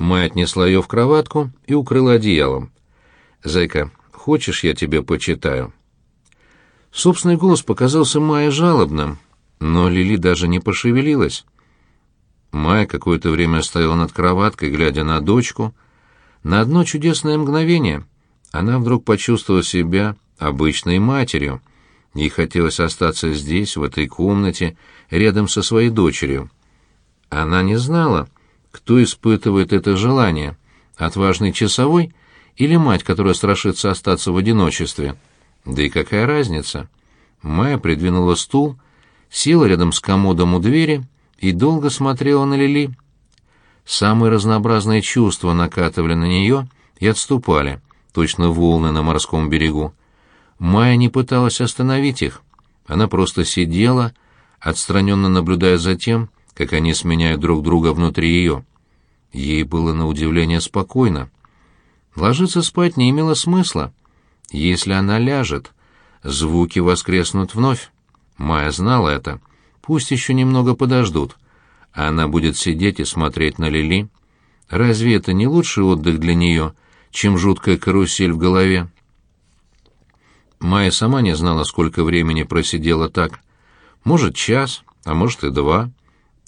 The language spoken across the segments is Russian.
Майя отнесла ее в кроватку и укрыла одеялом. «Зайка, хочешь, я тебе почитаю?» Собственный голос показался Майе жалобным, но Лили даже не пошевелилась. Майя какое-то время стояла над кроваткой, глядя на дочку. На одно чудесное мгновение она вдруг почувствовала себя обычной матерью. Ей хотелось остаться здесь, в этой комнате, рядом со своей дочерью. Она не знала, кто испытывает это желание, отважный часовой или мать, которая страшится остаться в одиночестве. Да и какая разница? Майя придвинула стул, села рядом с комодом у двери и долго смотрела на Лили. Самые разнообразные чувства накатывали на нее и отступали, точно волны на морском берегу. Майя не пыталась остановить их. Она просто сидела, отстраненно наблюдая за тем, как они сменяют друг друга внутри ее. Ей было на удивление спокойно. Ложиться спать не имело смысла. Если она ляжет, звуки воскреснут вновь. Майя знала это. Пусть еще немного подождут. Она будет сидеть и смотреть на Лили. Разве это не лучший отдых для нее, чем жуткая карусель в голове? Майя сама не знала, сколько времени просидела так. Может, час, а может и два.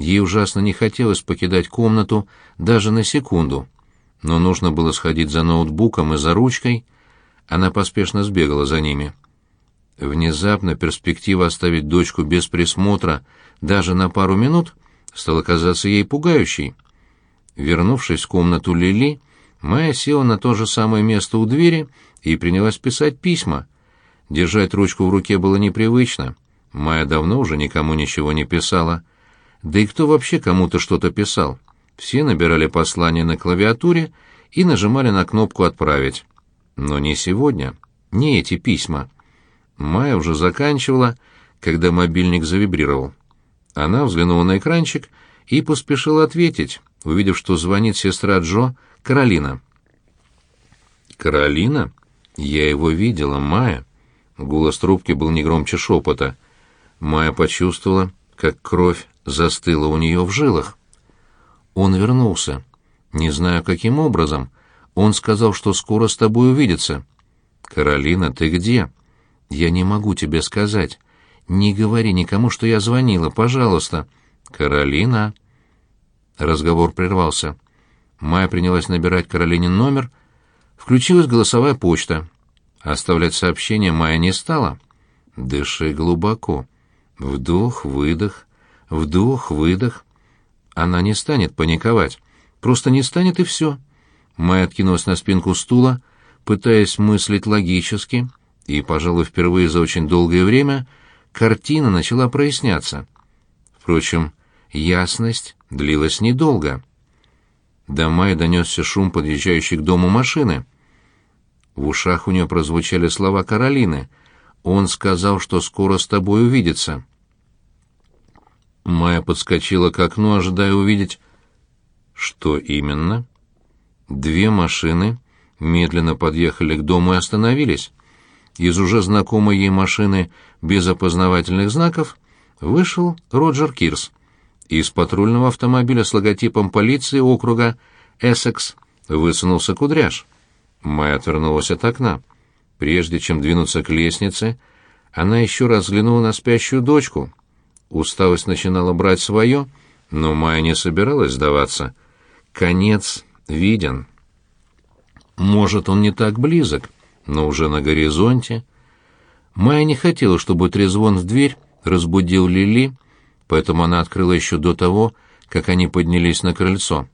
Ей ужасно не хотелось покидать комнату даже на секунду. Но нужно было сходить за ноутбуком и за ручкой. Она поспешно сбегала за ними. Внезапно перспектива оставить дочку без присмотра даже на пару минут стала казаться ей пугающей. Вернувшись в комнату Лили, Майя села на то же самое место у двери и принялась писать письма. Держать ручку в руке было непривычно. Майя давно уже никому ничего не писала. Да и кто вообще кому-то что-то писал? Все набирали послание на клавиатуре и нажимали на кнопку «Отправить». Но не сегодня, не эти письма. Майя уже заканчивала, когда мобильник завибрировал. Она взглянула на экранчик и поспешила ответить, увидев, что звонит сестра Джо, Каролина. «Каролина? Я его видела, Майя». Голос трубки был не громче шепота. Майя почувствовала, как кровь застыла у нее в жилах. Он вернулся. Не знаю, каким образом. Он сказал, что скоро с тобой увидится. «Каролина, ты где?» «Я не могу тебе сказать. Не говори никому, что я звонила, пожалуйста». «Каролина?» Разговор прервался. Майя принялась набирать Каролинин номер. Включилась голосовая почта. Оставлять сообщение Майя не стала. «Дыши глубоко. Вдох, выдох, вдох, выдох». Она не станет паниковать. Просто не станет и все. Майя откинулась на спинку стула, пытаясь мыслить логически, и, пожалуй, впервые за очень долгое время картина начала проясняться. Впрочем, ясность длилась недолго. До Майи донесся шум подъезжающей к дому машины. В ушах у нее прозвучали слова Каролины. «Он сказал, что скоро с тобой увидится». Майя подскочила к окну, ожидая увидеть... Что именно? Две машины медленно подъехали к дому и остановились. Из уже знакомой ей машины без опознавательных знаков вышел Роджер Кирс. Из патрульного автомобиля с логотипом полиции округа Эссекс высунулся кудряш. Майя отвернулась от окна. Прежде чем двинуться к лестнице, она еще раз взглянула на спящую дочку. Усталость начинала брать свое, но Майя не собиралась сдаваться. Конец виден. Может, он не так близок, но уже на горизонте. Майя не хотела, чтобы трезвон в дверь разбудил Лили, поэтому она открыла еще до того, как они поднялись на крыльцо.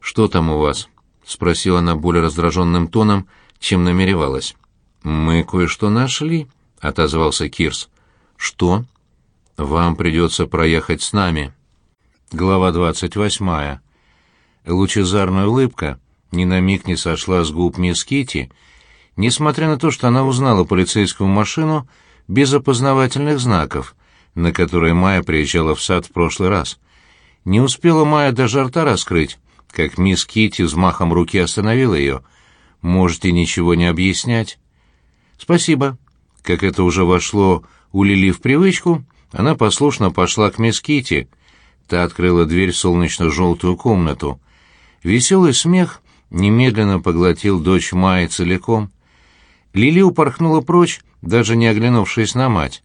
«Что там у вас?» — спросила она более раздраженным тоном, чем намеревалась. «Мы кое-что нашли», — отозвался Кирс. «Что?» «Вам придется проехать с нами». Глава двадцать восьмая. Лучезарная улыбка ни на миг не сошла с губ мисс Китти, несмотря на то, что она узнала полицейскую машину без опознавательных знаков, на которые Майя приезжала в сад в прошлый раз. Не успела Майя даже рта раскрыть, как мисс Китти взмахом руки остановила ее. «Можете ничего не объяснять?» «Спасибо». Как это уже вошло у Лили в привычку, она послушно пошла к мисс Китти. Та открыла дверь в солнечно-желтую комнату. Веселый смех немедленно поглотил дочь Майи целиком. Лили упорхнула прочь, даже не оглянувшись на мать.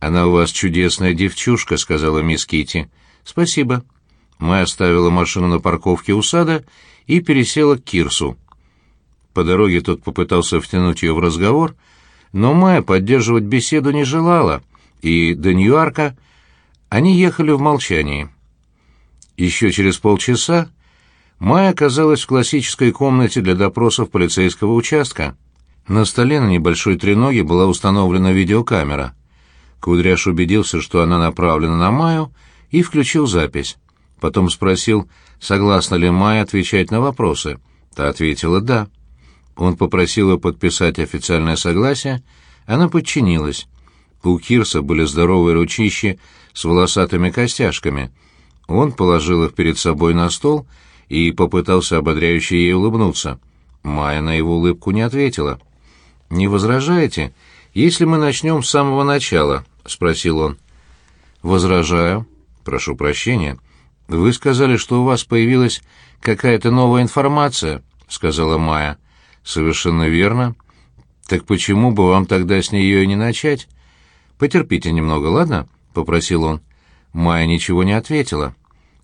«Она у вас чудесная девчушка», — сказала мисс Кити. «Спасибо». Майя оставила машину на парковке у сада и пересела к Кирсу. По дороге тот попытался втянуть ее в разговор, но Майя поддерживать беседу не желала, и до Ньюарка они ехали в молчании. Еще через полчаса Майя оказалась в классической комнате для допросов полицейского участка. На столе на небольшой треноге была установлена видеокамера. Кудряш убедился, что она направлена на Майю, и включил запись. Потом спросил, согласна ли Майя отвечать на вопросы. Та ответила «да». Он попросил ее подписать официальное согласие, она подчинилась. У Кирса были здоровые ручищи с волосатыми костяшками. Он положил их перед собой на стол и попытался ободряюще ей улыбнуться. Майя на его улыбку не ответила. «Не возражаете, если мы начнем с самого начала?» — спросил он. «Возражаю. Прошу прощения. Вы сказали, что у вас появилась какая-то новая информация», — сказала Майя. «Совершенно верно. Так почему бы вам тогда с нее и не начать? Потерпите немного, ладно?» — попросил он. Майя ничего не ответила.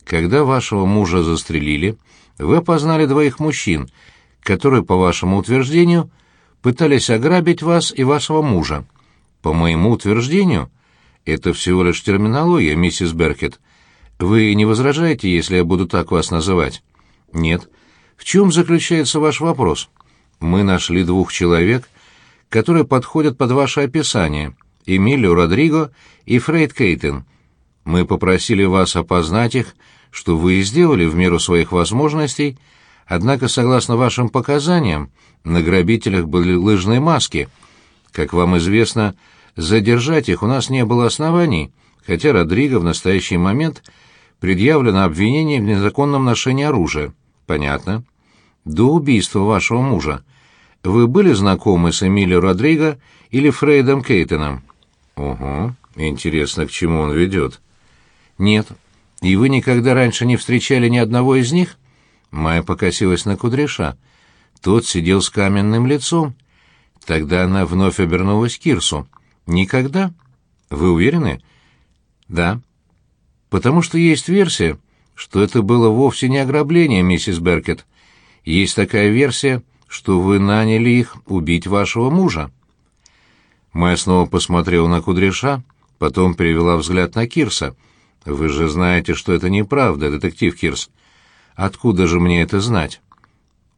«Когда вашего мужа застрелили, вы опознали двоих мужчин, которые, по вашему утверждению, пытались ограбить вас и вашего мужа. По моему утверждению, это всего лишь терминология, миссис Беркет. Вы не возражаете, если я буду так вас называть? Нет. В чем заключается ваш вопрос? Мы нашли двух человек, которые подходят под ваше описание. Эмилио Родриго и Фрейд Кейтен. Мы попросили вас опознать их, что вы и сделали в меру своих возможностей, однако, согласно вашим показаниям, на грабителях были лыжные маски. Как вам известно, задержать их у нас не было оснований, хотя Родриго в настоящий момент предъявлено обвинение в незаконном ношении оружия. Понятно. До убийства вашего мужа вы были знакомы с Эмилио Родриго или Фрейдом Кейтоном? Угу. Интересно, к чему он ведет. Нет. И вы никогда раньше не встречали ни одного из них? Майя покосилась на кудряша. Тот сидел с каменным лицом. Тогда она вновь обернулась к Кирсу. «Никогда? Вы уверены?» «Да. Потому что есть версия, что это было вовсе не ограбление, миссис Беркет. Есть такая версия, что вы наняли их убить вашего мужа». Майя снова посмотрела на Кудряша, потом перевела взгляд на Кирса. «Вы же знаете, что это неправда, детектив Кирс. Откуда же мне это знать?»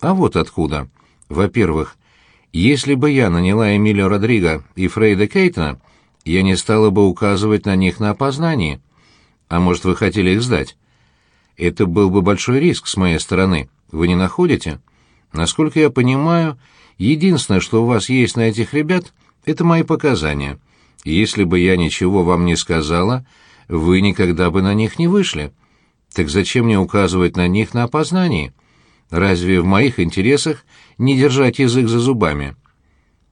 А вот откуда. Во-первых, если бы я наняла Эмилио Родриго и Фрейда Кейтона, я не стала бы указывать на них на опознании. А может, вы хотели их сдать? Это был бы большой риск с моей стороны. Вы не находите? Насколько я понимаю, единственное, что у вас есть на этих ребят, это мои показания. Если бы я ничего вам не сказала, вы никогда бы на них не вышли. Так зачем мне указывать на них на опознании? Разве в моих интересах не держать язык за зубами?